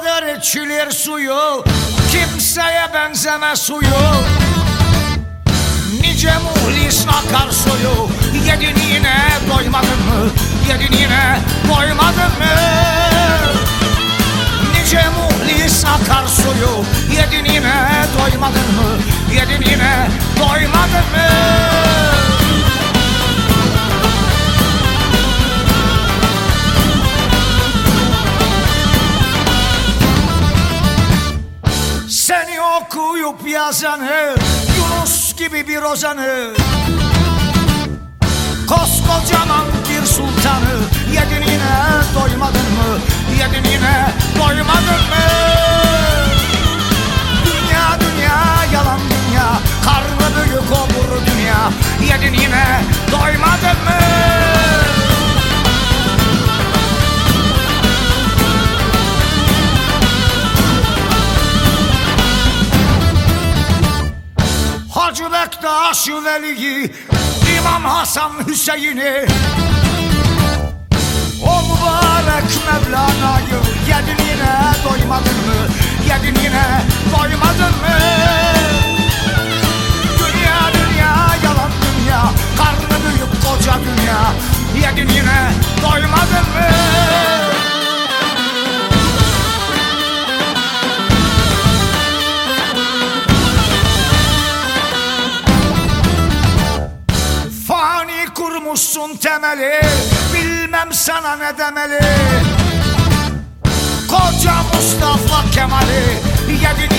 bilir suyu Kimseye benzeme suyu Nice muhlis akar suyu Yedin yine doymadın mı? Yedin yine doymadın mı? Nice muhlis akar suyu Yedin yine doymadın mı? Yedin yine doymadın mı? Okuyup yazanı Yunus gibi bir ozanı. Koskocaman Bektaş Veli'yi İmam Hasan Hüseyin'i O mübarek Mevlana'yı Yedin yine doymadın mı? Yedin yine doymadın mı? Fani kurmuşsun temeli Bilmem sana ne demeli. Koca Mustafa Kemal'i Yedin